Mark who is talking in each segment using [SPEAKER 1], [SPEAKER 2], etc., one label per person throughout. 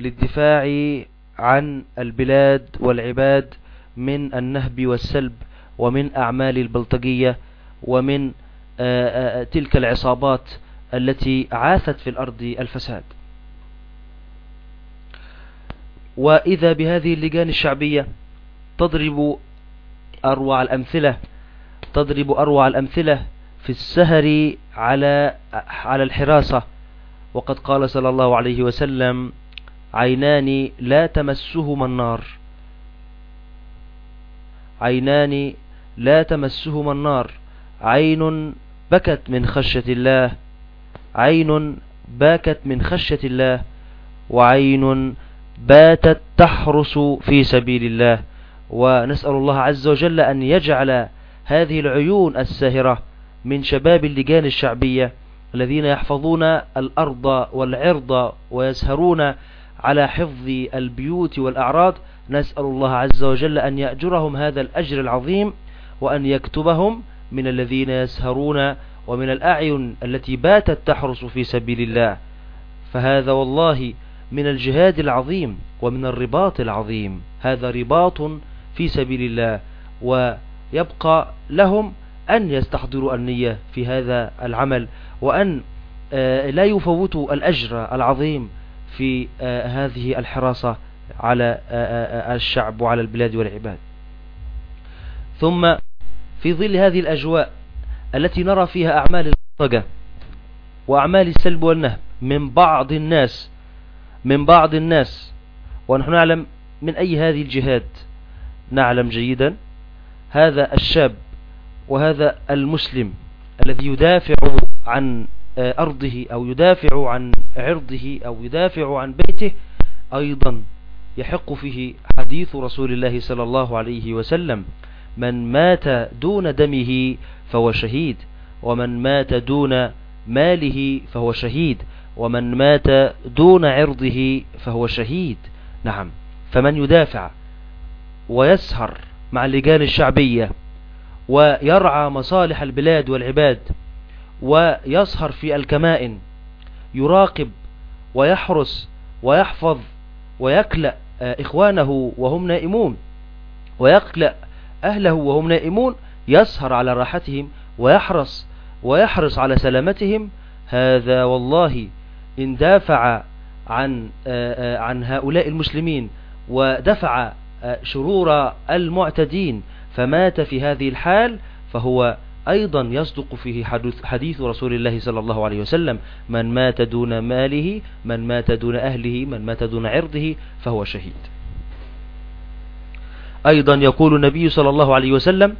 [SPEAKER 1] للدفاع عن البلاد والعباد من النهب والسلب ومن أعمال البلطجية ومن آه، آه، تلك العصابات التي عاثت في الأرض الفساد. وإذا بهذه اللجان الشعبية تضرب أروع الأمثلة تضرب أروع الأمثلة في السهر على على الحراسة. وقد قال صلى الله عليه وسلم عينان لا تمسهما النار. عينان لا تمسهما النار. عين بكت من خشية الله. عين باكت من خشية الله. وعين باتت تحرس في سبيل الله. ونسأل الله عز وجل أن يجعل هذه العيون الساهرة من شباب اللجان الشعبية الذين يحفظون الأرض والعرض ويسهرون على حفظ البيوت والأعراض نسأل الله عز وجل أن يأجرهم هذا الأجر العظيم وأن يكتبهم من الذين يسهرون ومن الأعين التي باتت تحرس في سبيل الله. فهذا والله من الجهاد العظيم ومن الرباط العظيم. هذا رباط في سبيل الله ويبقى لهم أن يستحضروا النية في هذا العمل وأن آه، لا يفوتوا الأجر العظيم. في آه، هذه الحراسة على آه، الشعب وعلى البلاد والعباد. ثم في ظل هذه الأجواء التي نرى فيها أعمال الطقة وأعمال السلب والنهب من بعض الناس من بعض الناس ونحن نعلم من أي هذه الجهاد نعلم جيدا هذا الشاب وهذا المسلم الذي يدافع عن أرضه أو يدافع عن عرضه أو يدافع عن بيته أيضا يحق فيه حديث رسول الله صلى الله عليه وسلم من مات دون دمه فهو شهيد ومن مات دون ماله فهو شهيد ومن مات دون عرضه فهو شهيد. نعم. فمن يدافع ويسهر مع اللجان الشعبية ويرعى مصالح البلاد والعباد ويسهر في الكمائن يراقب ويحرس ويحفظ ويكلأ إخوانه وهم نائمون ويكلأ أهله وهم نائمون يسهر على راحتهم ويحرص ويحرص على سلامتهم. هذا والله إن دافع عن عن هؤلاء المسلمين ودفع شرور المعتدين فمات في هذه الحال فهو أيضا يصدق فيه حديث رسول الله صلى الله عليه وسلم من مات دون ماله من مات دون أهله من مات دون عرضه فهو شهيد. أيضا يقول النبي صلى الله عليه وسلم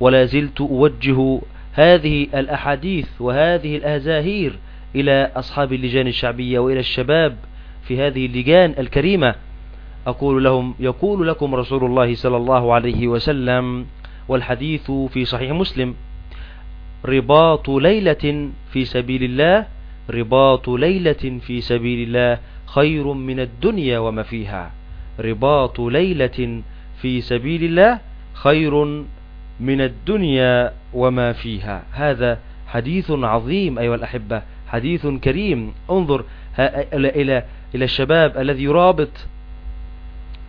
[SPEAKER 1] ولا زلت أوجه هذه الأحاديث وهذه الأزاهير إلى أصحاب اللجان الشعبية وإلى الشباب في هذه اللجان الكريمة. أقول لهم يقول لكم رسول الله صلى الله عليه وسلم والحديث في صحيح مسلم. رباط ليلة في سبيل الله رباط ليلة في سبيل الله خير من الدنيا وما فيها. رباط ليلة في سبيل الله خير من الدنيا وما فيها. هذا حديث عظيم أيها الأحبة حديث كريم. انظر إلى إلى الشباب الذي يرابط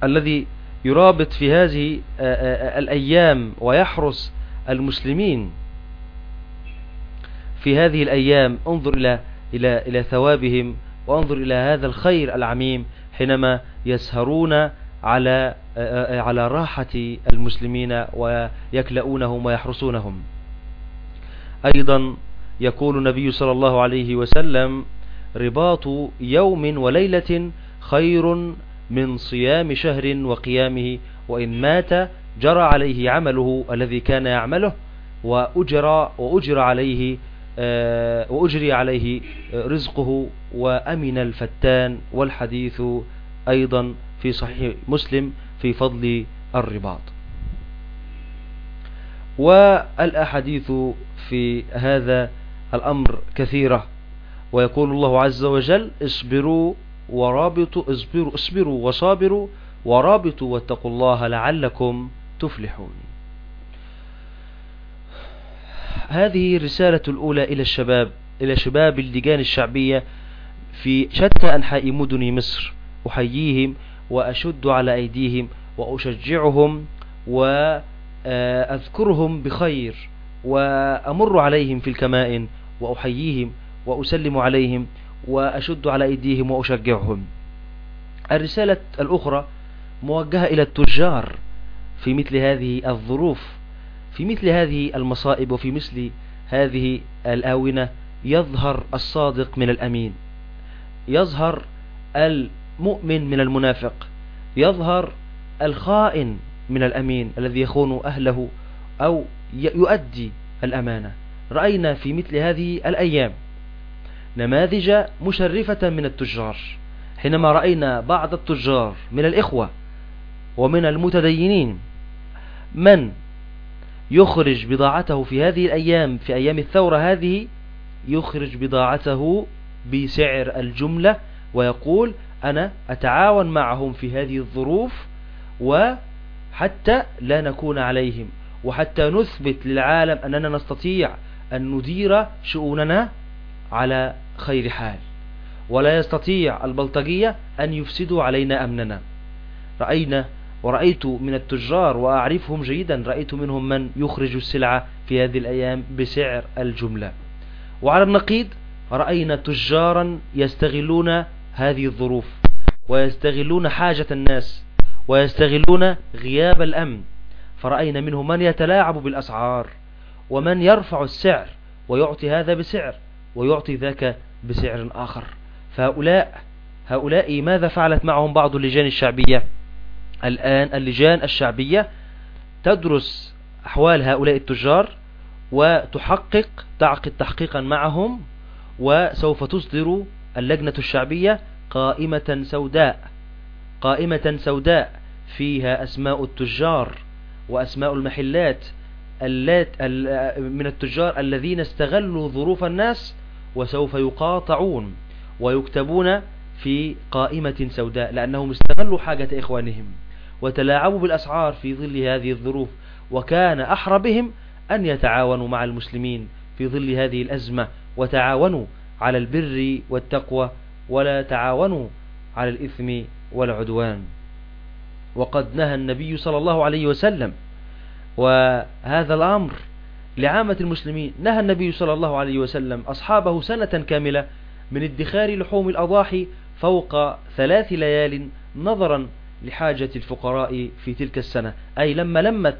[SPEAKER 1] الذي يرابط في هذه الأيام ويحرس المسلمين. في هذه الأيام انظر إلى إلى إلى ثوابهم وانظر إلى هذا الخير العميم حينما يسهرون على على راحة المسلمين ويكلؤونهم ويحرسونهم أيضا يقول النبي صلى الله عليه وسلم رباط يوم وليلة خير من صيام شهر وقيامه وإن مات جرى عليه عمله الذي كان يعمله وأجرى, وأجرى عليه وأجري عليه رزقه وأمن الفتان والحديث أيضا في صحيح مسلم في فضل الرباط. والأحاديث في هذا الأمر كثيرة ويقول الله عز وجل اصبروا ورابطوا اصبروا, اصبروا وصابروا ورابطوا واتقوا الله لعلكم تفلحون. هذه الرسالة الأولى إلى الشباب إلى شباب اللجان الشعبية في شتى أنحاء مدن مصر. أحييهم وأشد على أيديهم وأشجعهم وأذكرهم بخير وأمر عليهم في الكمائن وأحييهم وأسلم عليهم وأشد على أيديهم وأشجعهم. الرسالة الأخرى موجهة إلى التجار في مثل هذه الظروف. في مثل هذه المصائب وفي مثل هذه الآونة يظهر الصادق من الأمين يظهر المؤمن من المنافق يظهر الخائن من الأمين الذي يخون أهله أو يؤدي الأمانة. رأينا في مثل هذه الأيام نماذج مشرفة من التجار. حينما رأينا بعض التجار من الإخوة ومن المتدينين من يخرج بضاعته في هذه الأيام في أيام الثورة هذه يخرج بضاعته بسعر الجملة ويقول أنا أتعاون معهم في هذه الظروف وحتى لا نكون عليهم وحتى نثبت للعالم أننا نستطيع أن ندير شؤوننا على خير حال. ولا يستطيع البلطجية أن يفسدوا علينا أمننا. رأينا ورأيت من التجار وأعرفهم جيدا رأيت منهم من يخرج السلعة في هذه الأيام بسعر الجملة. وعلى النقيض رأينا تجارا يستغلون هذه الظروف ويستغلون حاجة الناس ويستغلون غياب الأمن. فرأينا منهم من يتلاعب بالأسعار ومن يرفع السعر ويعطي هذا بسعر ويعطي ذاك بسعر آخر. فهؤلاء هؤلاء ماذا فعلت معهم بعض اللجان الشعبية؟ الآن اللجان الشعبية تدرس أحوال هؤلاء التجار وتحقق تعقد تحقيقا معهم وسوف تصدر اللجنة الشعبية قائمة سوداء قائمة سوداء فيها أسماء التجار وأسماء المحلات من التجار الذين استغلوا ظروف الناس وسوف يقاطعون ويكتبون في قائمة سوداء لأنهم استغلوا حاجة إخوانهم. وتلاعبوا بالأسعار في ظل هذه الظروف وكان أحرى بهم أن يتعاونوا مع المسلمين في ظل هذه الأزمة. وتعاونوا على البر والتقوى ولا تعاونوا على الإثم والعدوان. وقد نهى النبي صلى الله عليه وسلم وهذا الأمر لعامة المسلمين. نهى النبي صلى الله عليه وسلم أصحابه سنة كاملة من ادخار لحوم الأضاحي فوق ثلاث ليال نظرا لحاجة الفقراء في تلك السنة. أي لما لمت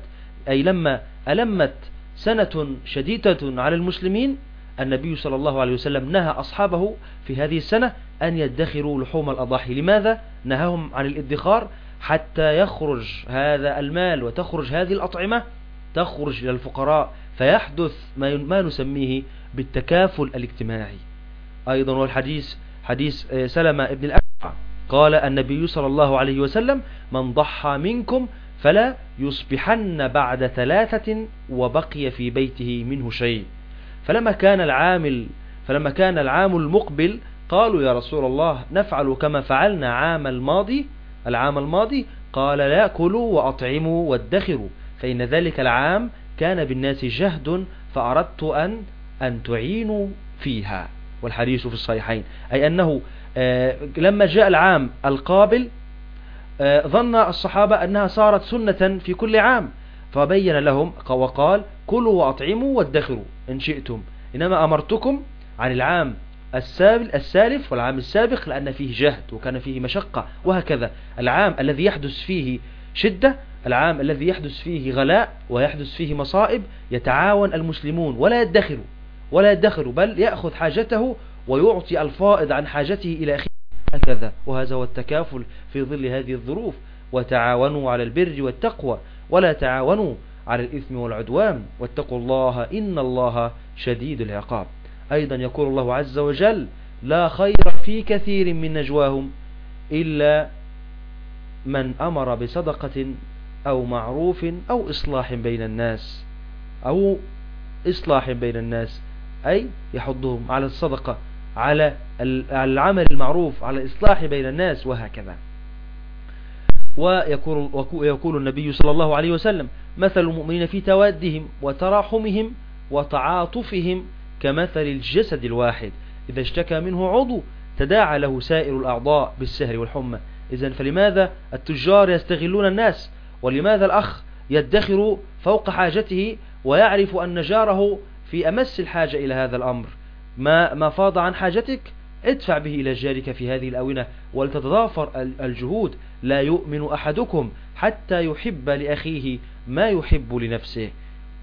[SPEAKER 1] أي لما ألمت سنة شديدة على المسلمين النبي صلى الله عليه وسلم نهى أصحابه في هذه السنة أن يدخروا لحوم الأضاحي. لماذا؟ نهاهم عن الادخار حتى يخرج هذا المال وتخرج هذه الأطعمة تخرج إلى الفقراء فيحدث ما نسميه بالتكافل الاجتماعي. أيضا والحديث حديث آه، سلمة ابن الأكبر قال النبي صلى الله عليه وسلم من ضحى منكم فلا يصبحن بعد ثلاثة وبقي في بيته منه شيء. فلما كان العامل فلما كان العام المقبل قالوا يا رسول الله نفعل كما فعلنا عام الماضي. العام الماضي قال لا كلوا وأطعموا وادخروا فإن ذلك العام كان بالناس جهد فأردت أن أن تعينوا فيها. والحديث في الصحيحين. أي أنه لما جاء العام القابل آه، ظن الصحابة أنها صارت سنة في كل عام فبين لهم وقال كلوا وأطعموا وادخروا إن شئتم. إنما أمرتكم عن العام السالف والعام السابق لأن فيه جهد وكان فيه مشقة وهكذا. العام الذي يحدث فيه شدة العام الذي يحدث فيه غلاء ويحدث فيه مصائب يتعاون المسلمون. ولا يدخروا ولا يدخروا بل يأخذ حاجته ويعطي الفائض عن حاجته إلى أخيه. هكذا. وهذا هو التكافل في ظل هذه الظروف. وتعاونوا على البر والتقوى. ولا تعاونوا على الإثم والعدوان. واتقوا الله إن الله شديد العقاب. أيضا يقول الله عز وجل لا خير في كثير من نجواهم إلا من أمر بصدقة أو معروف أو إصلاح بين الناس. أو إصلاح بين الناس. أي يحضهم على الصدقة. على العمل المعروف على الإصلاح بين الناس وهكذا. ويقول, ويقول النبي صلى الله عليه وسلم مثل المؤمنين في توادهم وتراحمهم وتعاطفهم كمثل الجسد الواحد. إذا اشتكى منه عضو تداعى له سائر الأعضاء بالسهر والحمى. إذا فلماذا التجار يستغلون الناس؟ ولماذا الأخ يدخر فوق حاجته ويعرف أن جاره في أمس الحاجة إلى هذا الأمر؟ ما, ما فاض عن حاجتك ادفع به إلى جارك في هذه الأونة ولتتضافر الجهود. لا يؤمن أحدكم حتى يحب لأخيه ما يحب لنفسه.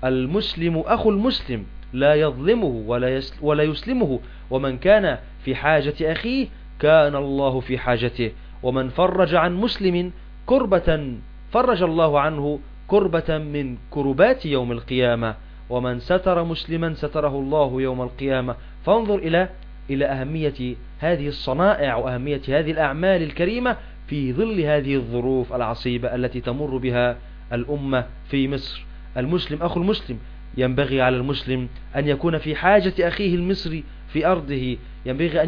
[SPEAKER 1] المسلم أخو المسلم لا يظلمه ولا, ولا يسلمه. ومن كان في حاجة أخيه كان الله في حاجته. ومن فرج عن مسلم كربة فرج الله عنه كربة من كربات يوم القيامة. ومن ستر مسلما ستره الله يوم القيامة. فانظر إلى إلى أهمية هذه الصنائع وأهمية هذه الأعمال الكريمة في ظل هذه الظروف العصيبة التي تمر بها الأمة في مصر. المسلم أخو المسلم ينبغي على المسلم أن يكون في حاجة أخيه المصري في أرضه. ينبغي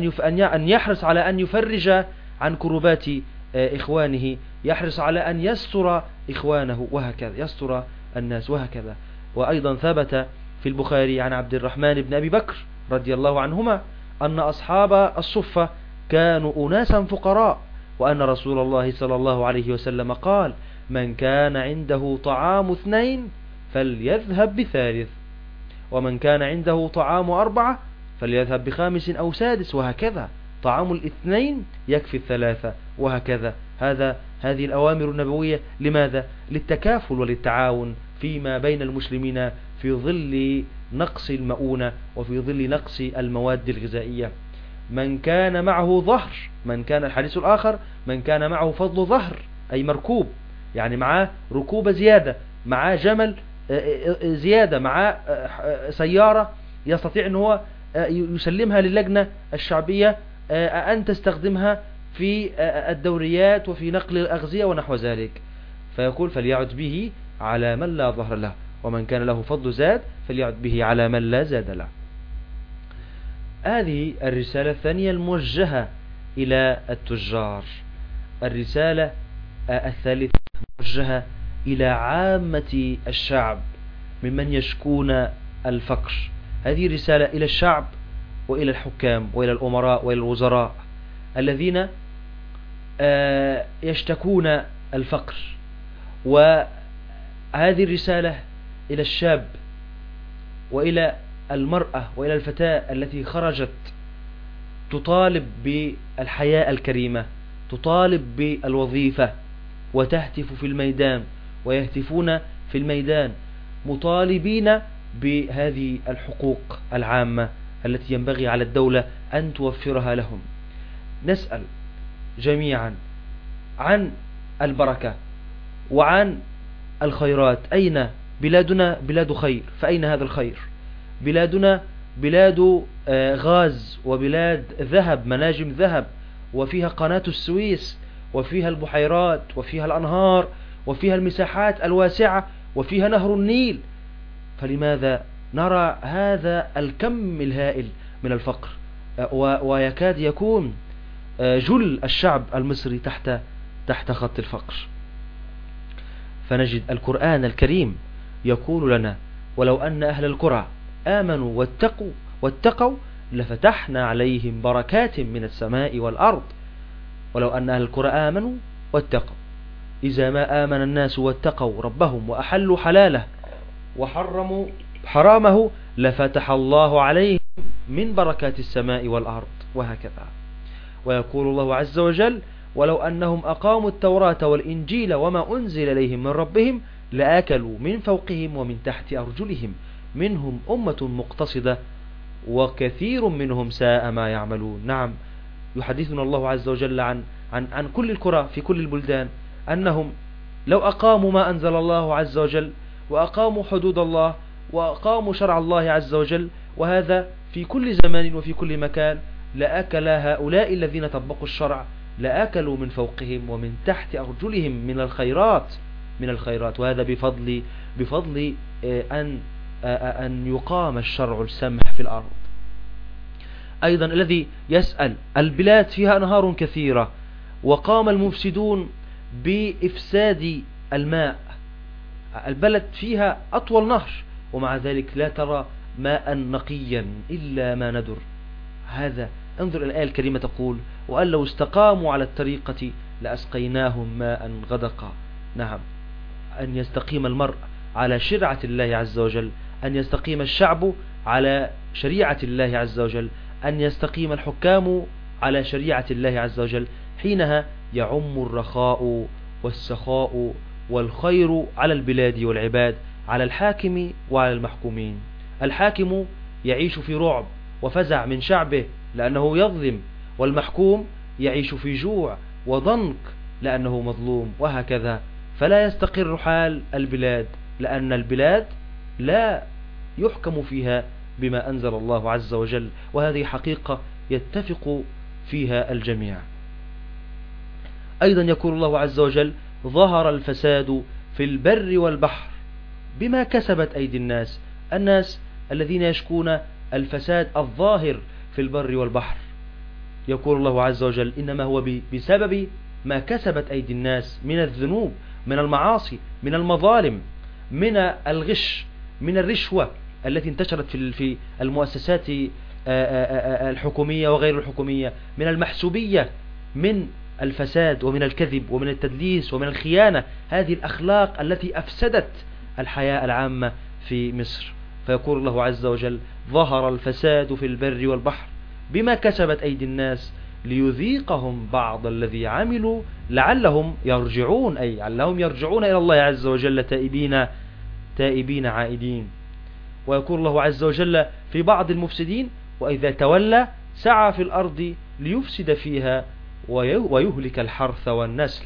[SPEAKER 1] أن يحرص على أن يفرج عن كربات آه، إخوانه. يحرص على أن يستر إخوانه وهكذا يستر الناس وهكذا. وأيضا ثبت في البخاري عن عبد الرحمن بن أبي بكر رضي الله عنهما أن أصحاب الصفة كانوا أناسا فقراء وأن رسول الله صلى الله عليه وسلم قال من كان عنده طعام اثنين فليذهب بثالث ومن كان عنده طعام أربعة فليذهب بخامس أو سادس وهكذا. طعام الاثنين يكفي الثلاثة وهكذا. هذا هذه الأوامر النبوية. لماذا؟ للتكافل وللتعاون فيما بين المسلمين في ظل نقص المؤونة وفي ظل نقص المواد الغذائية. من كان معه ظهر من كان الحديث الآخر من كان معه فضل ظهر أي مركوب يعني معاه ركوب زيادة معاه جمل آه، آه، آه، زيادة معاه سيارة يستطيع أن هو يسلمها للجنة الشعبية أن تستخدمها في الدوريات وفي نقل الأغذية ونحو ذلك. فيقول فليعد به على من لا ظهر له. ومن كان له فضل زاد فليعد به على من لا زاد له. هذه الرسالة الثانية الموجهة إلى التجار. الرسالة الثالثة موجهة إلى عامة الشعب ممن يشكون الفقر. هذه رسالة إلى الشعب وإلى الحكام وإلى الأمراء وإلى الوزراء الذين آه، يشتكون الفقر. وهذه الرسالة إلى الشاب وإلى المرأة وإلى الفتاة التي خرجت تطالب بالحياة الكريمة تطالب بالوظيفة وتهتف في الميدان ويهتفون في الميدان مطالبين بهذه الحقوق العامة التي ينبغي على الدولة أن توفرها لهم. نسأل جميعا عن البركة وعن الخيرات. أين بلادنا بلاد خير. فأين هذا الخير؟ بلادنا بلاد آه، غاز وبلاد ذهب مناجم ذهب. وفيها قناة السويس وفيها البحيرات وفيها الأنهار وفيها المساحات الواسعة وفيها نهر النيل. فلماذا نرى هذا الكم الهائل من الفقر؟ آه، ويكاد يكون آه، جل الشعب المصري تحت تحت خط الفقر. فنجد القرآن الكريم يقول لنا ولو أن أهل القرى آمنوا واتقوا واتقوا لفتحنا عليهم بركات من السماء والأرض. ولو أن أهل القرى آمنوا واتقوا. إذا ما آمن الناس واتقوا ربهم وأحلوا حلاله وحرموا حرامه لفتح الله عليهم من بركات السماء والأرض. وهكذا. ويقول الله عز وجل ولو أنهم أقاموا التوراة والإنجيل وما أنزل إليهم من ربهم لآكلوا من فوقهم ومن تحت أرجلهم. منهم أمة مقتصدة وكثير منهم ساء ما يعملون. نعم يحدثنا الله عز وجل عن, عن, عن كل القرى في كل البلدان أنهم لو أقاموا ما أنزل الله عز وجل وأقاموا حدود الله وأقاموا شرع الله عز وجل وهذا في كل زمان وفي كل مكان لأكل هؤلاء الذين طبقوا الشرع لأكلوا من فوقهم ومن تحت أرجلهم من الخيرات. من الخيرات وهذا بفضل بفضل آه، أن آه، آه، أن يقام الشرع السمح في الأرض. أيضا الذي يسأل البلاد فيها أنهار كثيرة وقام المفسدون بإفساد الماء. البلد فيها أطول نهر ومع ذلك لا ترى ماء نقيا إلا ما ندر. هذا انظر الآية الكريمة تقول وأن لو استقاموا على الطريقة لأسقيناهم ماء غدقا. نعم. أن يستقيم المرء على شرعة الله عز وجل أن يستقيم الشعب على شريعة الله عز وجل أن يستقيم الحكام على شريعة الله عز وجل. حينها يعم الرخاء والسخاء والخير على البلاد والعباد على الحاكم وعلى المحكومين. الحاكم يعيش في رعب وفزع من شعبه لأنه يظلم والمحكوم يعيش في جوع وضنك لأنه مظلوم وهكذا. فلا يستقر حال البلاد لأن البلاد لا يحكم فيها بما أنزل الله عز وجل وهذه حقيقة يتفق فيها الجميع. أيضا يقول الله عز وجل ظهر الفساد في البر والبحر بما كسبت أيدي الناس الناس الذين يشكون الفساد الظاهر في البر والبحر. يقول الله عز وجل إنما هو بسبب ما كسبت أيدي الناس من الذنوب من المعاصي من المظالم من الغش من الرشوة التي انتشرت في المؤسسات الحكومية وغير الحكومية من المحسوبية من الفساد ومن الكذب ومن التدليس ومن الخيانة. هذه الأخلاق التي أفسدت الحياة العامة في مصر. فيقول الله عز وجل ظهر الفساد في البر والبحر بما كسبت أيدي الناس ليذيقهم بعض الذي عملوا لعلهم يرجعون أي لعلهم يرجعون إلى الله عز وجل تائبين تائبين عائدين. ويقول الله عز وجل في بعض المفسدين وإذا تولى سعى في الأرض ليفسد فيها ويهلك الحرث والنسل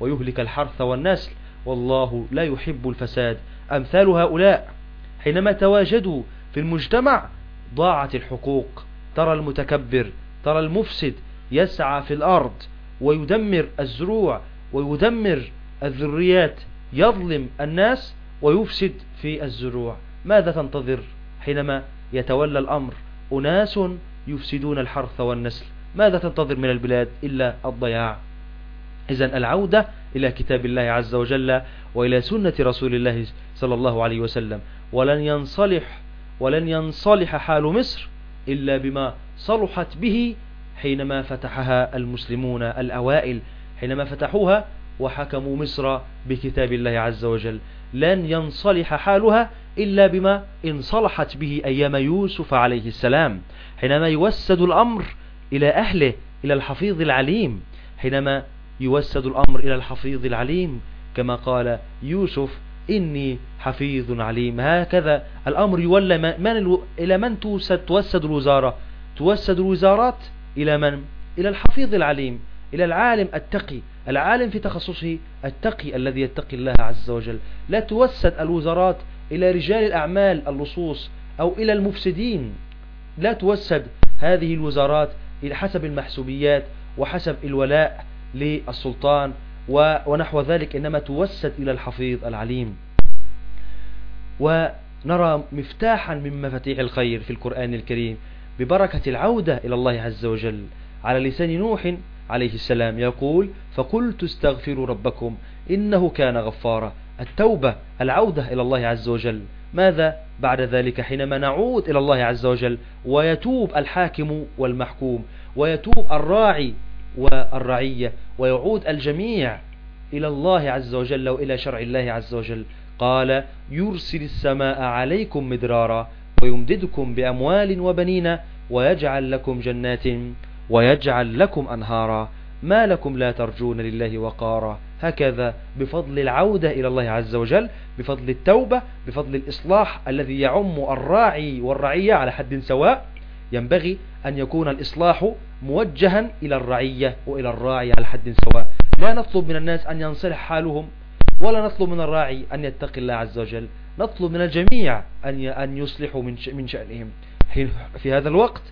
[SPEAKER 1] ويهلك الحرث والنسل. والله لا يحب الفساد. أمثال هؤلاء حينما تواجدوا في المجتمع ضاعت الحقوق. ترى المتكبر ترى المفسد يسعى في الأرض ويدمر الزروع ويدمر الذريات يظلم الناس ويفسد في الزروع. ماذا تنتظر حينما يتولى الأمر؟ أناس يفسدون الحرث والنسل. ماذا تنتظر من البلاد إلا الضياع؟ إذا العودة إلى كتاب الله عز وجل وإلى سنة رسول الله صلى الله عليه وسلم. ولن ينصلح ولن ينصلح حال مصر إلا بما صلحت به حينما فتحها المسلمون الأوائل حينما فتحوها وحكموا مصر بكتاب الله عز وجل. لن ينصلح حالها إلا بما انصلحت به أيام يوسف عليه السلام. حينما يوسد الأمر إلى أهله إلى الحفيظ العليم. حينما يوسد الأمر إلى الحفيظ العليم كما قال يوسف إني حفيظ عليم. هكذا الأمر يولى من ألو... إلى من توسد, توسد الوزارة؟ توسد الوزارات إلى من؟ إلى الحفيظ العليم إلى العالم التقي العالم في تخصصه التقي الذي يتقي الله عز وجل. لا توسد الوزارات إلى رجال الأعمال اللصوص أو إلى المفسدين. لا توسد هذه الوزارات إلى حسب المحسوبيات وحسب الولاء للسلطان ونحو ذلك إنما توسد إلى الحفيظ العليم. ونرى مفتاحا من مفاتيح الخير في القرآن الكريم. ببركة العودة إلى الله عز وجل. على لسان نوح عليه السلام يقول فقلت استغفروا ربكم إنه كان غفارا. التوبة العودة إلى الله عز وجل. ماذا؟ بعد ذلك حينما نعود إلى الله عز وجل ويتوب الحاكم والمحكوم ويتوب الراعي والرعية ويعود الجميع إلى الله عز وجل وإلى شرع الله عز وجل. قال يرسل السماء عليكم مدرارا ويمددكم بأموال وبنين ويجعل لكم جنات ويجعل لكم أنهارا ما لكم لا ترجون لله وقارا. هكذا بفضل العودة إلى الله عز وجل بفضل التوبة بفضل الإصلاح الذي يعم الراعي والرعية على حد سواء. ينبغي أن يكون الإصلاح موجها إلى الرعية وإلى الراعي على حد سواء. لا نطلب من الناس أن ينصلح حالهم ولا نطلب من الراعي أن يتقي الله عز وجل. نطلب من الجميع أن أن يصلحوا من من شأنهم. في هذا الوقت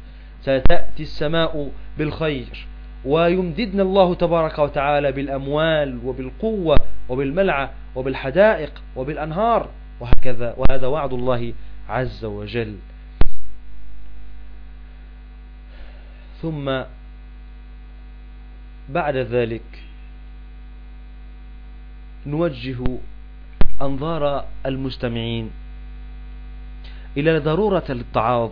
[SPEAKER 1] ستأتي السماء بالخير ويمددنا الله تبارك وتعالى بالأموال وبالقوة وبالملعة وبالحدائق وبالأنهار وهكذا وهذا وعد الله عز وجل. ثم بعد ذلك نوجه أنظار المستمعين إلى ضرورة الاتعاظ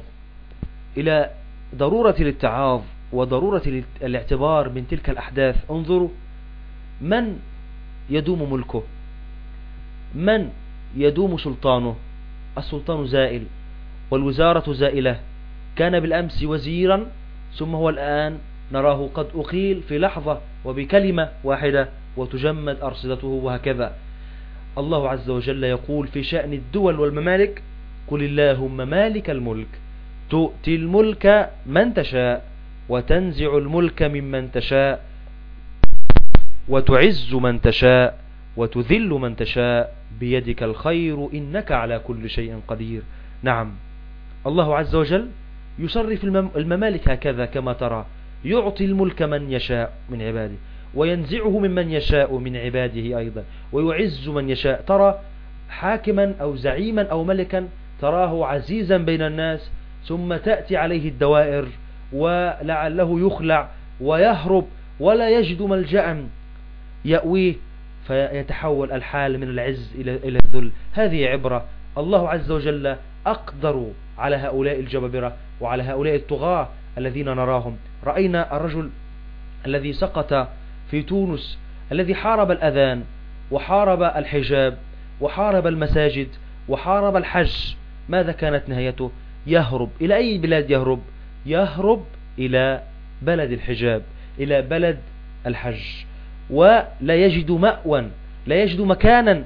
[SPEAKER 1] إلى ضرورة الاتعاظ وضرورة الاعتبار من تلك الأحداث. انظروا من يدوم ملكه من يدوم سلطانه؟ السلطان زائل والوزارة زائلة. كان بالأمس وزيرا ثم هو الآن نراه قد أقيل في لحظة وبكلمة واحدة وتجمد أرصدته وهكذا. الله عز وجل يقول في شأن الدول والممالك قل اللهم مالك الملك تؤتي الملك من تشاء وتنزع الملك ممن تشاء وتعز من تشاء وتذل من تشاء بيدك الخير إنك على كل شيء قدير. نعم. الله عز وجل يصرف الممالك هكذا كما ترى يعطي الملك من يشاء من عباده. وينزعه ممن يشاء من عباده أيضا. ويعز من يشاء. ترى حاكما أو زعيما أو ملكا تراه عزيزا بين الناس ثم تأتي عليه الدوائر ولعله يخلع ويهرب ولا يجد ملجأ يأويه فيتحول الحال من العز إلى الذل. هذه عبرة الله عز وجل أقدر على هؤلاء الجبابرة وعلى هؤلاء الطغاة الذين نراهم. رأينا الرجل الذي سقط في تونس الذي حارب الأذان وحارب الحجاب وحارب المساجد وحارب الحج ماذا كانت نهايته؟ يهرب. إلى أي بلاد يهرب؟ يهرب إلى بلد الحجاب إلى بلد الحج. ولا يجد مأوى لا يجد مكانا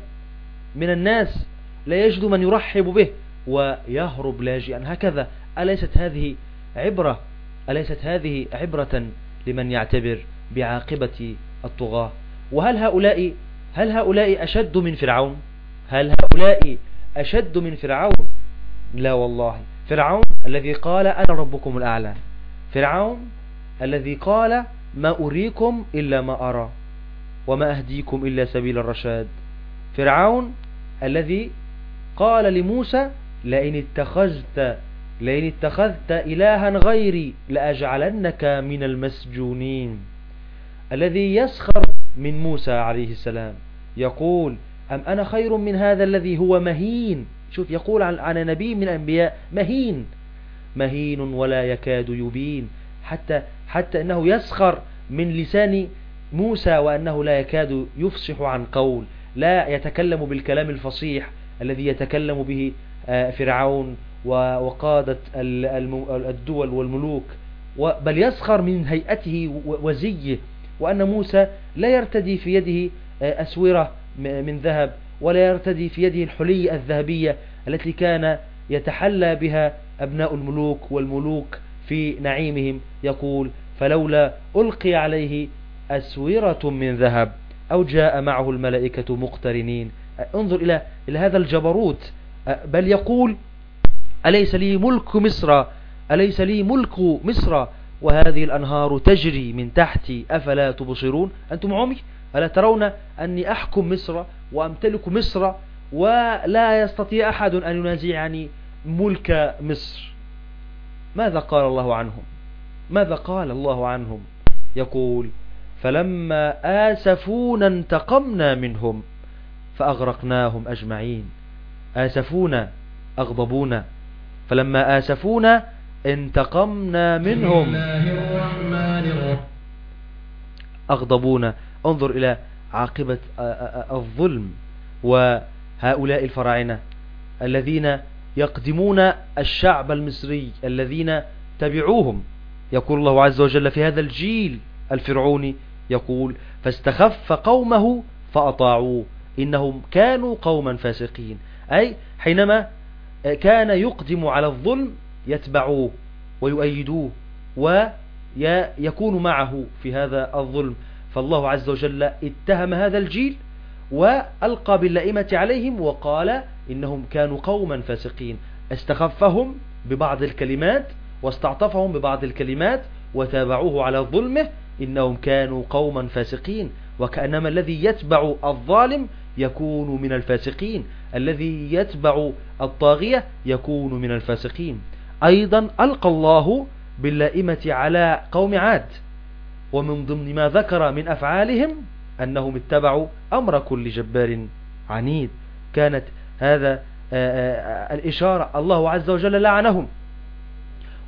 [SPEAKER 1] من الناس لا يجد من يرحب به ويهرب لاجئا. هكذا. أليست هذه عبرة؟ أليست هذه عبرة لمن يعتبر؟ بعاقبة الطغاة. وهل هؤلاء هل هؤلاء أشد من فرعون؟ هل هؤلاء أشد من فرعون؟ لا والله. فرعون الذي قال أنا ربكم الأعلى. فرعون الذي قال ما أريكم إلا ما أرى وما أهديكم إلا سبيل الرشاد. فرعون الذي قال لموسى لئن اتخذت لئن اتخذت إلها غيري لأجعلنك من المسجونين. الذي يسخر من موسى عليه السلام. يقول أم أنا خير من هذا الذي هو مهين؟ شوف يقول عن نبي من الأنبياء مهين. مهين ولا يكاد يبين. حتى, حتى أنه يسخر من لسان موسى وأنه لا يكاد يفصح عن قول. لا يتكلم بالكلام الفصيح الذي يتكلم به آه، فرعون وقادة الدول والملوك. بل يسخر من هيئته وزيه. وأن موسى لا يرتدي في يده آه، أسورة من ذهب ولا يرتدي في يده الحلي الذهبية التي كان يتحلى بها أبناء الملوك والملوك في نعيمهم. يقول فلولا ألقي عليه أسورة من ذهب أو جاء معه الملائكة مقترنين. انظر إلى, إلى هذا الجبروت. بل يقول أليس لي ملك مصر؟ أليس لي ملك مصر؟ وهذه الأنهار تجري من تحتي أفلا تبصرون؟ أنتم عمي ألا ترون أني أحكم مصر وأمتلك مصر ولا يستطيع أحد أن ينازعني ملك مصر؟ ماذا قال الله عنهم؟ ماذا قال الله عنهم؟ يقول فلما آسفونا انتقمنا منهم فأغرقناهم أجمعين. آسفونا أغضبونا. فلما آسفونا انتقمنا منهم. أغضبونا. انظر إلى عاقبة الظلم وهؤلاء الفراعنة الذين يقدمون الشعب المصري الذين تبعوهم. يقول الله عز وجل في هذا الجيل الفرعوني يقول فاستخف قومه فأطاعوه إنهم كانوا قوما فاسقين. أي حينما كان يقدم على الظلم يتبعوه ويؤيدوه ويكون معه في هذا الظلم. فالله عز وجل اتهم هذا الجيل وألقى باللائمة عليهم وقال إنهم كانوا قوما فاسقين. استخفهم ببعض الكلمات واستعطفهم ببعض الكلمات وتابعوه على ظلمه إنهم كانوا قوما فاسقين. وكأنما الذي يتبع الظالم يكون من الفاسقين. الذي يتبع الطاغية يكون من الفاسقين. أيضا ألقى الله باللائمة على قوم عاد ومن ضمن ما ذكر من أفعالهم أنهم اتبعوا أمر كل جبار عنيد. كانت هذا الإشارة الله عز وجل لعنهم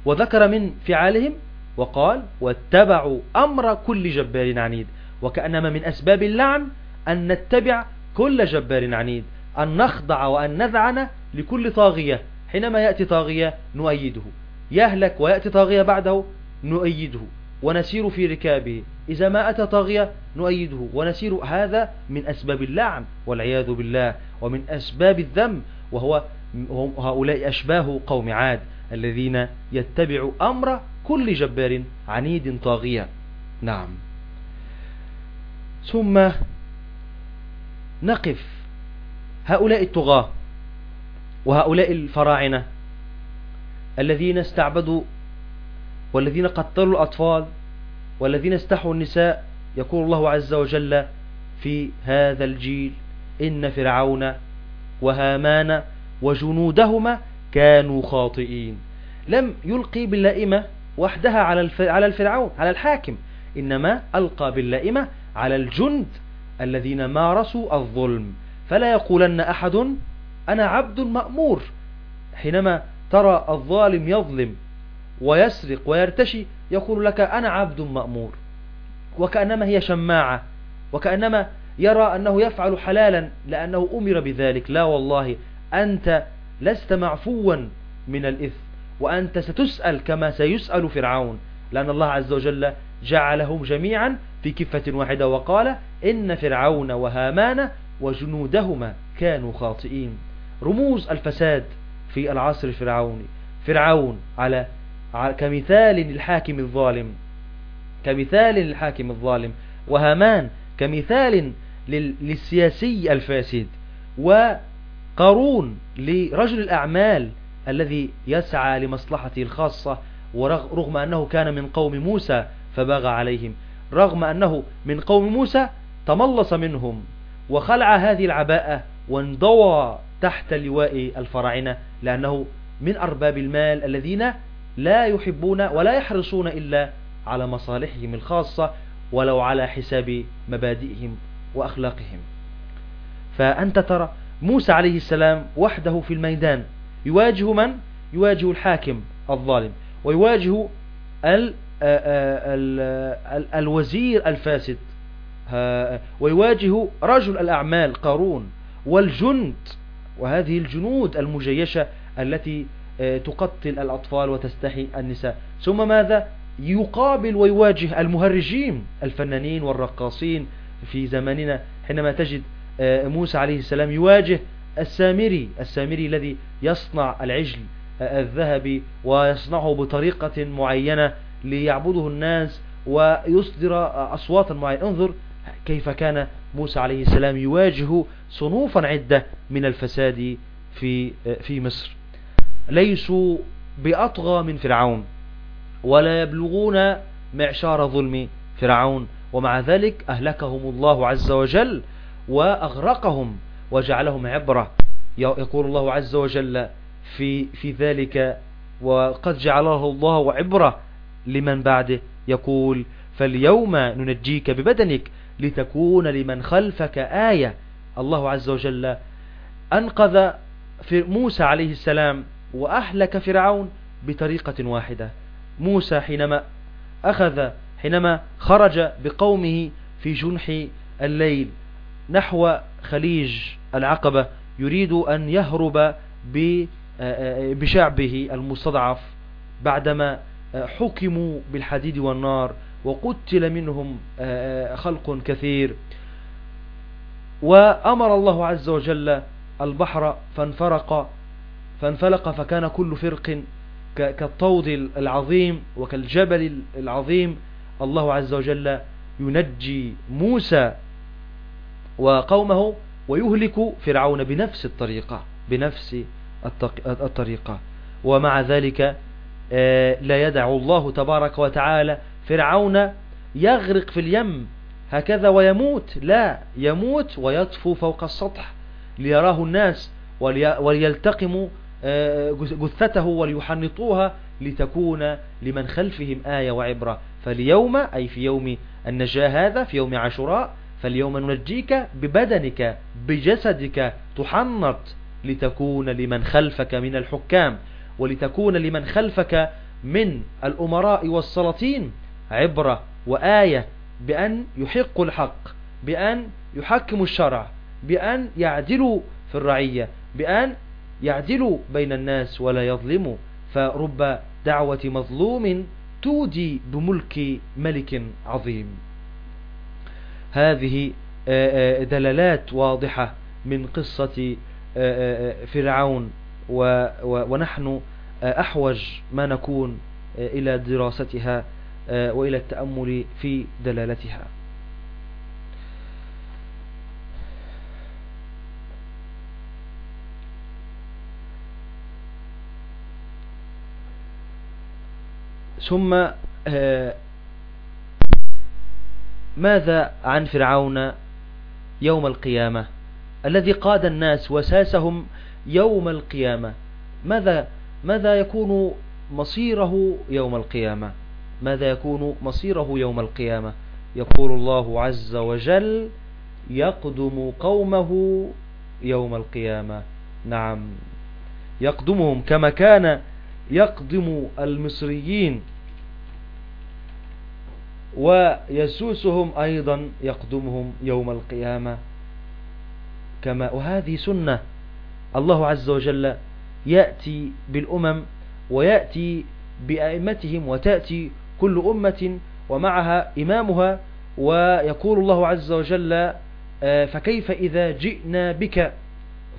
[SPEAKER 1] وذكر من فعالهم وقال واتبعوا أمر كل جبار عنيد. وكأنما من أسباب اللعن أن نتبع كل جبار عنيد أن نخضع وأن نذعن لكل طاغية. حينما يأتي طاغية نؤيده. يهلك ويأتي طاغية بعده نؤيده. ونسير في ركابه. إذا ما أتى طاغية نؤيده. ونسير هذا من أسباب اللعن والعياذ بالله ومن أسباب الذم وهو هؤلاء أشباه قوم عاد الذين يتبعوا أمر كل جبار عنيد طاغية. نعم. ثم نقف. هؤلاء الطغاة وهؤلاء الفراعنة الذين استعبدوا والذين قتلوا الأطفال والذين استحوا النساء يقول الله عز وجل في هذا الجيل إن فرعون وهامان وجنودهما كانوا خاطئين. لم يلقي باللائمة وحدها على على الفرعون على الحاكم إنما ألقى باللائمة على الجند الذين مارسوا الظلم. فلا يقولن أحد أنا عبد مأمور حينما ترى الظالم يظلم ويسرق ويرتشي يقول لك أنا عبد مأمور. وكأنما هي شماعة وكأنما يرى أنه يفعل حلالا لأنه أمر بذلك. لا والله أنت لست معفوا من الإثم وأنت ستسأل كما سيسأل فرعون. لأن الله عز وجل جعلهم جميعا في كفة واحدة وقال إن فرعون وهامان وجنودهما كانوا خاطئين. رموز الفساد في العصر الفرعوني. فرعون على كمثال للحاكم الظالم. كمثال للحاكم الظالم. وهامان كمثال للسياسي الفاسد. وقارون لرجل الأعمال الذي يسعى لمصلحته الخاصة ورغم أنه كان من قوم موسى فبغى عليهم. رغم أنه من قوم موسى تملص منهم. وخلع هذه العباءة وانضوى تحت لواء الفراعنة لأنه من أرباب المال الذين لا يحبون ولا يحرصون إلا على مصالحهم الخاصة ولو على حساب مبادئهم وأخلاقهم فأنت ترى موسى عليه السلام وحده في الميدان يواجه من؟ يواجه الحاكم الظالم ويواجه ال ال ال الوزير الفاسد ويواجه رجل الأعمال قارون والجند وهذه الجنود المجيشة التي تقتل الأطفال وتستحي النساء. ثم ماذا؟ يقابل ويواجه المهرجين الفنانين والرقاصين في زماننا. حينما تجد موسى عليه السلام يواجه السامري السامري الذي يصنع العجل الذهبي ويصنعه بطريقة معينة ليعبده الناس ويصدر أصواتا معينة. انظر كيف كان موسى عليه السلام يواجه صنوفا عدة من الفساد في في مصر. ليسوا بأطغى من فرعون ولا يبلغون معشار ظلم فرعون ومع ذلك أهلكهم الله عز وجل وأغرقهم وجعلهم عبرة. يقول الله عز وجل في, في ذلك وقد جعله الله عبرة لمن بعده. يقول فاليوم ننجيك ببدنك لتكون لمن خلفك آية. الله عز وجل أنقذ موسى عليه السلام وأهلك فرعون بطريقة واحدة. موسى حينما أخذ حينما خرج بقومه في جنح الليل نحو خليج العقبة يريد أن يهرب بشعبه المستضعف بعدما حكموا بالحديد والنار. وقتل منهم خلق كثير. وأمر الله عز وجل البحر فانفرق فانفلق فكان كل فرق كالطود العظيم وكالجبل العظيم. الله عز وجل ينجي موسى وقومه ويهلك فرعون بنفس الطريقة بنفس الطريقة. ومع ذلك آه، لا يدع الله تبارك وتعالى فرعون يغرق في اليم هكذا ويموت. لا يموت ويطفو فوق السطح ليراه الناس وليلتقموا آه، جثته وليحنطوها لتكون لمن خلفهم آية وعبرة. فاليوم أي في يوم النجاة هذا في يوم عاشوراء فاليوم ننجيك ببدنك بجسدك تحنط لتكون لمن خلفك من الحكام ولتكون لمن خلفك من الأمراء والسلاطين. عبرة وآية بأن يحقوا الحق بأن يحكموا الشرع بأن يعدلوا في الرعية بأن يعدلوا بين الناس ولا يظلموا. فرب دعوة مظلوم تودي بملك ملك عظيم. هذه آه، آه، دلالات واضحة من قصة آه، فرعون ونحن أحوج ما نكون إلى دراستها. وإلى التأمل في دلالتها. ثم ماذا عن فرعون يوم القيامة؟ الذي قاد الناس وساسهم يوم القيامة. ماذا ماذا يكون مصيره يوم القيامة؟ ماذا يكون مصيره يوم القيامة؟ يقول الله عز وجل يقدم قومه يوم القيامة. نعم. يقدمهم كما كان يقدم المصريين ويسوسهم أيضا يقدمهم يوم القيامة. كما وهذه سنة الله عز وجل يأتي بالأمم ويأتي بأئمتهم وتأتي كل أمة ومعها إمامها ويقول الله عز وجل آه، فكيف إذا جئنا بك؟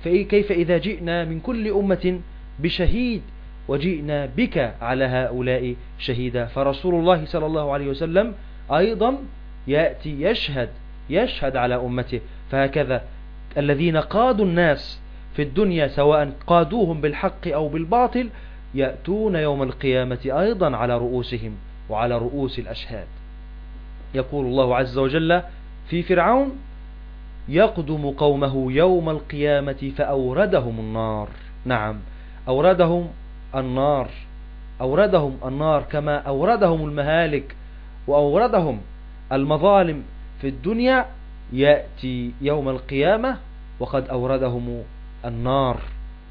[SPEAKER 1] فكيف إذا جئنا من كل أمة بشهيد وجئنا بك على هؤلاء شهيدا؟ فرسول الله صلى الله عليه وسلم أيضا يأتي يشهد يشهد على أمته. فهكذا الذين قادوا الناس في الدنيا سواء قادوهم بالحق أو بالباطل يأتون يوم القيامة أيضا على رؤوسهم. وعلى رؤوس الأشهاد. يقول الله عز وجل في فرعون يقدم قومه يوم القيامة فأوردهم النار. نعم أوردهم النار أوردهم النار كما أوردهم المهالك وأوردهم المظالم في الدنيا. يأتي يوم القيامة وقد أوردهم النار.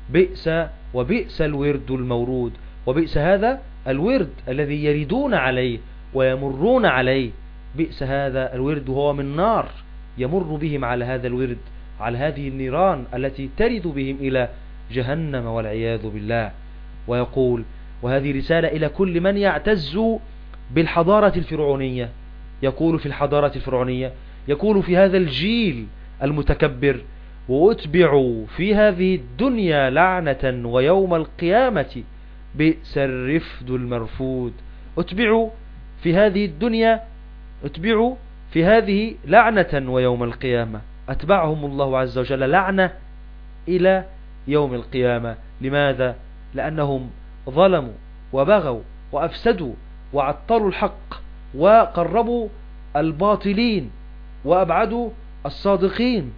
[SPEAKER 1] بئس وبئس الورد المورود. وبئس هذا؟ الورد الذي يردون عليه ويمرون عليه. بئس هذا الورد وهو من نار يمر بهم على هذا الورد على هذه النيران التي ترد بهم إلى جهنم والعياذ بالله. ويقول وهذه رسالة إلى كل من يعتز بالحضارة الفرعونية. يقول في الحضارة الفرعونية يقول في هذا الجيل المتكبر وأتبعوا في هذه الدنيا لعنة ويوم القيامة. بئس الرفد المرفود. أتبعوا في هذه الدنيا أتبعوا في هذه لعنة ويوم القيامة. أتبعهم الله عز وجل لعنة إلى يوم القيامة. لماذا؟ لأنهم ظلموا وبغوا وأفسدوا وعطلوا الحق وقربوا الباطلين وأبعدوا الصادقين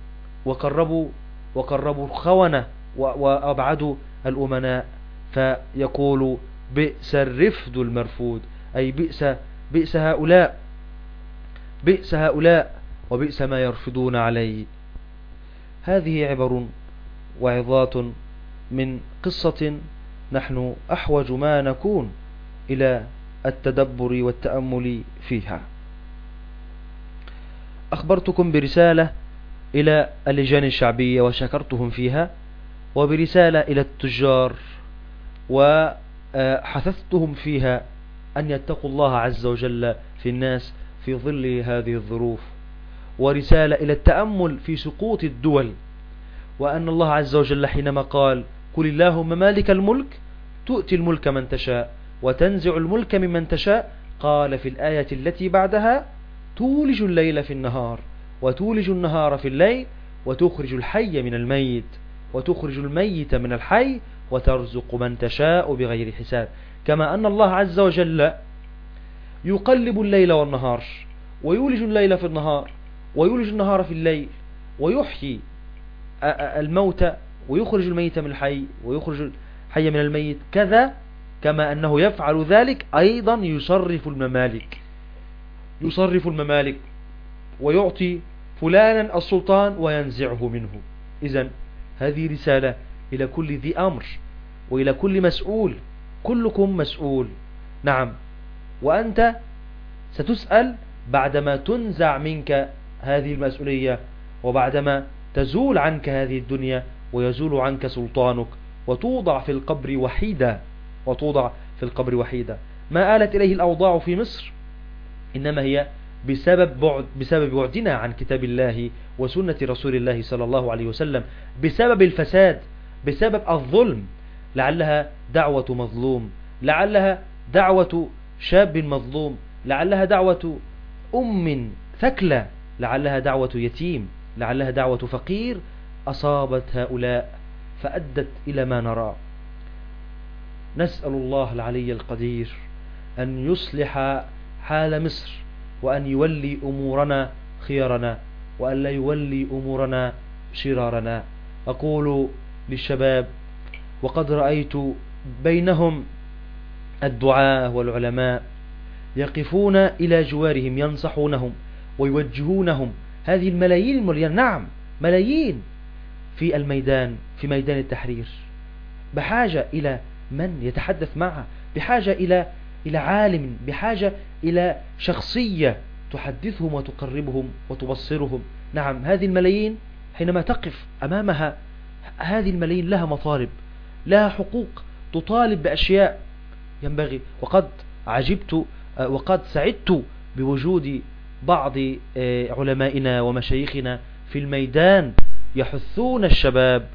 [SPEAKER 1] وقربوا وقربوا الخونة وأبعدوا الأمناء. فيقول بئس الرفد المرفود أي بئس, بئس هؤلاء بئس هؤلاء وبئس ما يرفضون عليه هذه عبر وعظات من قصة نحن أحوج ما نكون إلى التدبر والتأمل فيها. أخبرتكم برسالة إلى اللجان الشعبية وشكرتهم فيها وبرسالة إلى التجار. وحثثتهم فيها أن يتقوا الله عز وجل في الناس في ظل هذه الظروف ورسالة إلى التأمل في سقوط الدول وأن الله عز وجل حينما قال قل اللهم مالك الملك تؤتي الملك من تشاء وتنزع الملك ممن تشاء قال في الآية التي بعدها تولج الليل في النهار وتولج النهار في الليل وتخرج الحي من الميت وتخرج الميت من الحي وترزق من تشاء بغير حساب. كما أن الله عز وجل يقلب الليل والنهار ويولج الليل في النهار ويولج النهار في الليل ويحيي الموت ويخرج الميت من الحي ويخرج الحي من الميت. كذا كما أنه يفعل ذلك أيضا يصرف الممالك يصرف الممالك ويعطي فلانا السلطان وينزعه منه. إذا هذه رسالة إلى كل ذي أمر وإلى كل مسؤول كلكم مسؤول. نعم. وأنت ستسأل بعدما تنزع منك هذه المسؤولية وبعدما تزول عنك هذه الدنيا ويزول عنك سلطانك وتوضع في القبر وحيدا وتوضع في القبر وحيدا. ما آلت إليه الأوضاع في مصر؟ إنما هي بسبب بعد بسبب بعدنا عن كتاب الله وسنة رسول الله صلى الله عليه وسلم بسبب الفساد بسبب الظلم لعلها دعوة مظلوم لعلها دعوة شاب مظلوم لعلها دعوة أم ثكلة لعلها دعوة يتيم لعلها دعوة فقير. أصابت هؤلاء فأدت إلى ما نرى. نسأل الله العلي القدير أن يصلح حال مصر وأن يولي أمورنا خيارنا وأن لا يولي أمورنا شرارنا. أقول للشباب وقد رأيت بينهم الدعاة والعلماء يقفون إلى جوارهم ينصحونهم ويوجهونهم. هذه الملايين المليان نعم ملايين في الميدان في ميدان التحرير. بحاجة إلى من يتحدث معها بحاجة إلى إلى عالم بحاجة إلى شخصية تحدثهم وتقربهم وتبصرهم. نعم هذه الملايين حينما تقف أمامها هذه الملايين لها مطالب لها حقوق تطالب بأشياء ينبغي. وقد عجبت وقد سعدت بوجود بعض آه، علمائنا ومشايخنا في الميدان يحثون الشباب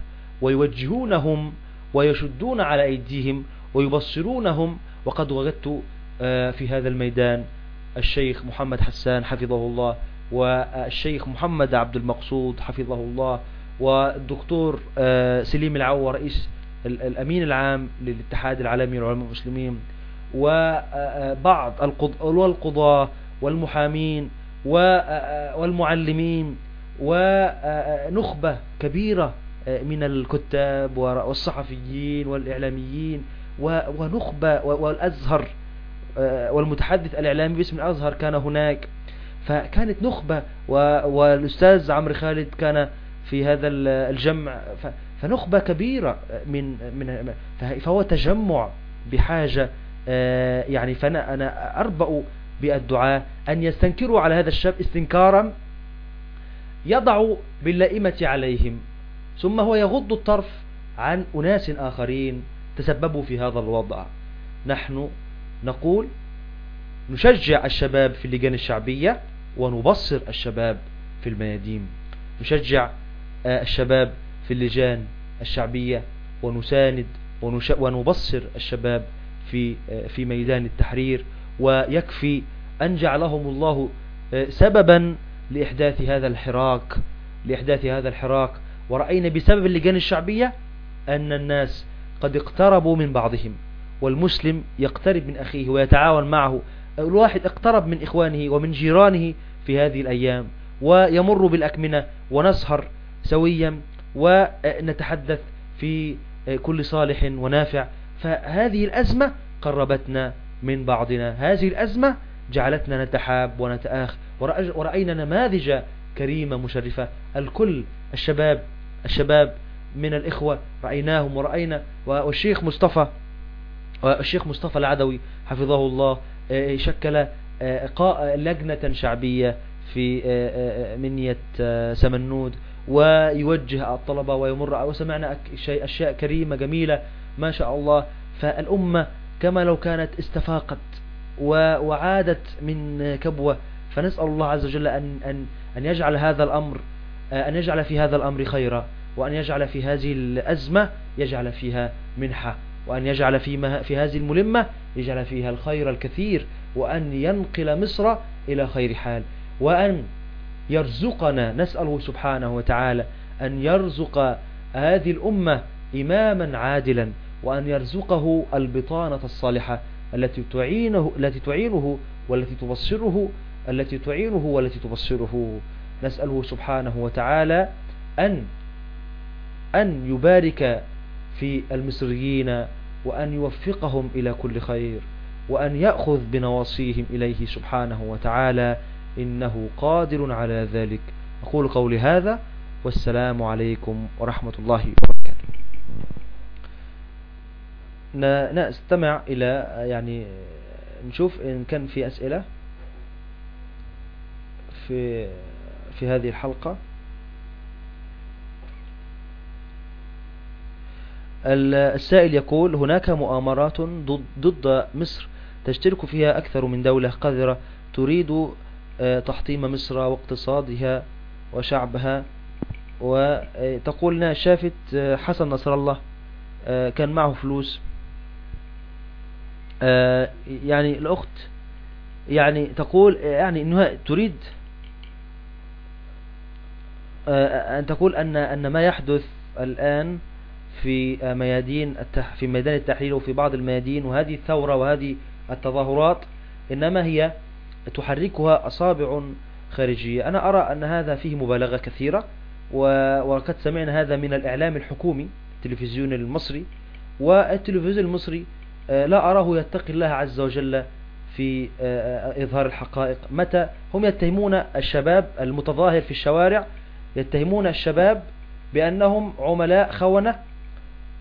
[SPEAKER 1] ويوجهونهم ويشدون على أيديهم ويبصرونهم. وقد وجدت آه، في هذا الميدان الشيخ محمد حسان حفظه الله والشيخ محمد عبد المقصود حفظه الله والدكتور سليم العوة رئيس الأمين العام للاتحاد العالمي للعلماء المسلمين وبعض القضاة والمحامين والمعلمين ونخبة كبيرة من الكتاب والصحفيين والإعلاميين ونخبة والأزهر والمتحدث الإعلامي باسم الأزهر كان هناك. فكانت نخبة والأستاذ عمرو خالد كان في هذا الجمع. فنخبة كبيرة من من فهو تجمع بحاجة آه، يعني فأنا أنا أربأ بالدعاء أن يستنكروا على هذا الشاب استنكارا يضع باللائمة عليهم ثم هو يغض الطرف عن أناس آخرين تسببوا في هذا الوضع. نحن نقول نشجع الشباب في اللجان الشعبية ونبصر الشباب في الميادين. نشجع الشباب في اللجان الشعبية ونساند ونبصر الشباب في آه، في ميدان التحرير ويكفي أن جعلهم الله آه، سببا لإحداث هذا الحراك لإحداث هذا الحراك. ورأينا بسبب اللجان الشعبية أن الناس قد اقتربوا من بعضهم والمسلم يقترب من أخيه ويتعاون معه. الواحد اقترب من إخوانه ومن جيرانه في هذه الأيام ويمر بالأكمنة ونسهر سويا ونتحدث في كل صالح ونافع. فهذه الأزمة قربتنا من بعضنا. هذه الأزمة جعلتنا نتحاب ونتآخ ورأينا نماذج كريمة مشرفة. الكل الشباب الشباب من الإخوة رأيناهم ورأينا. والشيخ مصطفى والشيخ مصطفى العدوي حفظه الله شكل لجنة شعبية في منية سمنود. ويوجه الطلبة ويمر وسمعنا أشياء كريمة جميلة ما شاء الله. فالأمة كما لو كانت استفاقت وعادت من كبوة فنسأل الله عز وجل أن, أن, أن يجعل هذا الأمر أن يجعل في هذا الأمر خيرا وأن يجعل في هذه الأزمة يجعل فيها منحة وأن يجعل في, في هذه الملمة يجعل فيها الخير الكثير وأن ينقل مصر إلى خير حال وأن يرزقنا نسأله سبحانه وتعالى أن يرزق هذه الأمة إماما عادلا وأن يرزقه البطانة الصالحة التي تعينه التي تعينه والتي تبصره التي تعينه والتي تبصره. نسأله سبحانه وتعالى أن أن يبارك في المصريين وأن يوفقهم إلى كل خير وأن يأخذ بنواصيهم إليه سبحانه وتعالى. إنه قادر على ذلك. أقول قولي هذا والسلام عليكم ورحمة الله وبركاته. نستمع إلى يعني نشوف إن كان في أسئلة في في هذه الحلقة. السائل يقول هناك مؤامرات ضد مصر تشترك فيها أكثر من دولة قذرة تريد تحطيم مصر واقتصادها وشعبها. وتقول انها شافت آه، حسن نصر الله آه، كان معه فلوس. يعني الأخت يعني تقول يعني أنها تريد أن تقول أن أن ما يحدث الآن في ميادين في ميدان التحرير وفي بعض الميادين وهذه الثورة وهذه التظاهرات إنما هي تحركها أصابع خارجية. أنا أرى أن هذا فيه مبالغة كثيرة وقد سمعنا هذا من الإعلام الحكومي التلفزيون المصري. والتلفزيون المصري آه، لا أراه يتقي الله عز وجل في آه، إظهار الحقائق. متى؟ هم يتهمون الشباب المتظاهر في الشوارع يتهمون الشباب بأنهم عملاء خونة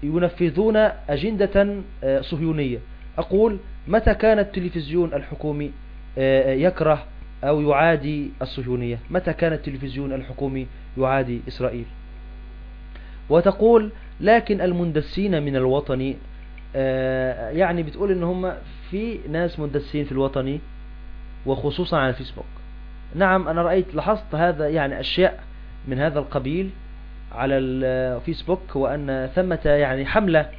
[SPEAKER 1] ينفذون أجندة آه، صهيونية. أقول متى كان التلفزيون الحكومي آه، يكره أو يعادي الصهيونية؟ متى كان التلفزيون الحكومي يعادي إسرائيل؟ وتقول لكن المندسين من الوطني آه، يعني بتقول إن هم في ناس مندسين في الوطني وخصوصا على الفيسبوك. نعم أنا رأيت لاحظت هذا يعني أشياء من هذا القبيل على الفيسبوك وأن ثمة يعني حملة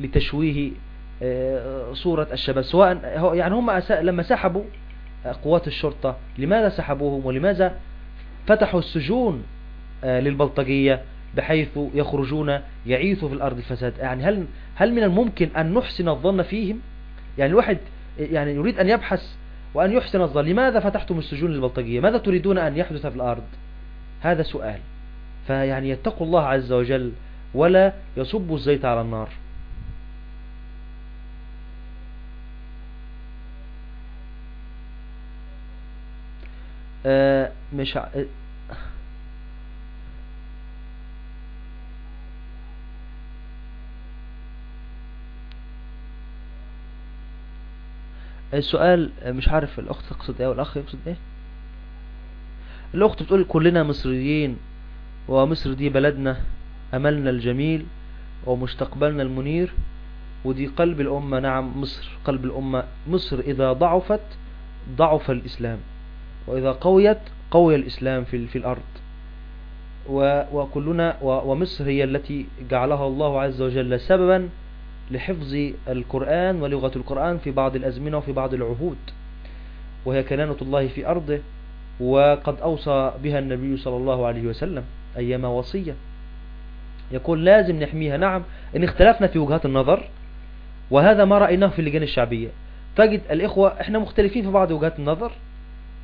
[SPEAKER 1] لتشويه آه، صورة الشباب سواء يعني هم لما سحبوا قوات الشرطة لماذا سحبوهم ولماذا فتحوا السجون آه، للبلطجية بحيث يخرجون يعيثوا في الأرض الفساد؟ يعني هل هل من الممكن أن نحسن الظن فيهم؟ يعني الواحد يعني يريد أن يبحث وأن يحسن الظن. لماذا فتحتم السجون للبلطجية؟ ماذا تريدون أن يحدث في الأرض؟ هذا سؤال. فيعني يتقوا الله عز وجل ولا يصبوا الزيت على النار. آه، مش ع... السؤال مش عارف الأخت تقصد إيه والأخ يقصد إيه؟ الأخت بتقول كلنا مصريين ومصر دي بلدنا أملنا الجميل ومستقبلنا المنير ودي قلب الأمة. نعم مصر قلب الأمة. مصر إذا ضعفت ضعف الإسلام. وإذا قويت قوي الإسلام في في الأرض. وكلنا ومصر هي التي جعلها الله عز وجل سببا لحفظ القرآن ولغة القرآن في بعض الأزمنة وفي بعض العهود. وهي كنانة الله في أرضه وقد أوصى بها النبي صلى الله عليه وسلم أيام وصية. يقول لازم نحميها. نعم إن اختلفنا في وجهات النظر وهذا ما رأيناه في اللجان الشعبية. تجد الإخوة إحنا مختلفين في بعض وجهات النظر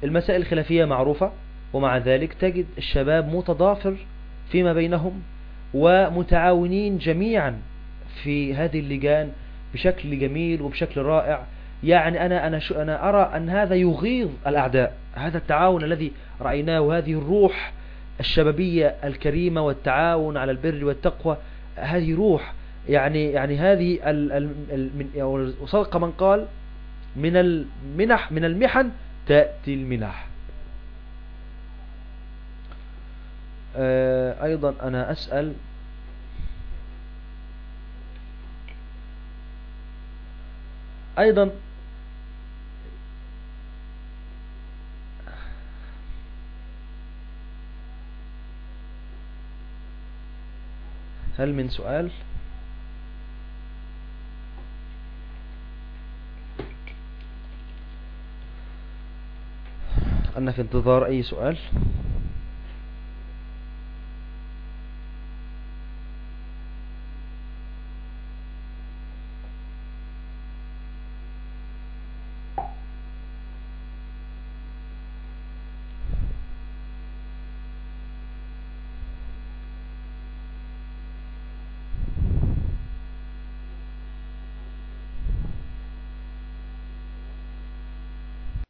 [SPEAKER 1] المسائل الخلافية معروفة ومع ذلك تجد الشباب متضافر فيما بينهم ومتعاونين جميعا في هذه اللجان بشكل جميل وبشكل رائع. يعني أنا, أنا, أنا أرى أن هذا يغيظ الأعداء. هذا التعاون الذي رأيناه وهذه الروح الشبابية الكريمة والتعاون على البر والتقوى هذه روح. يعني يعني هذه وصدق من قال من المنح من المحن تأتي المنح آه، أيضا أنا أسأل أيضا هل من سؤال؟ أنا في انتظار أي سؤال؟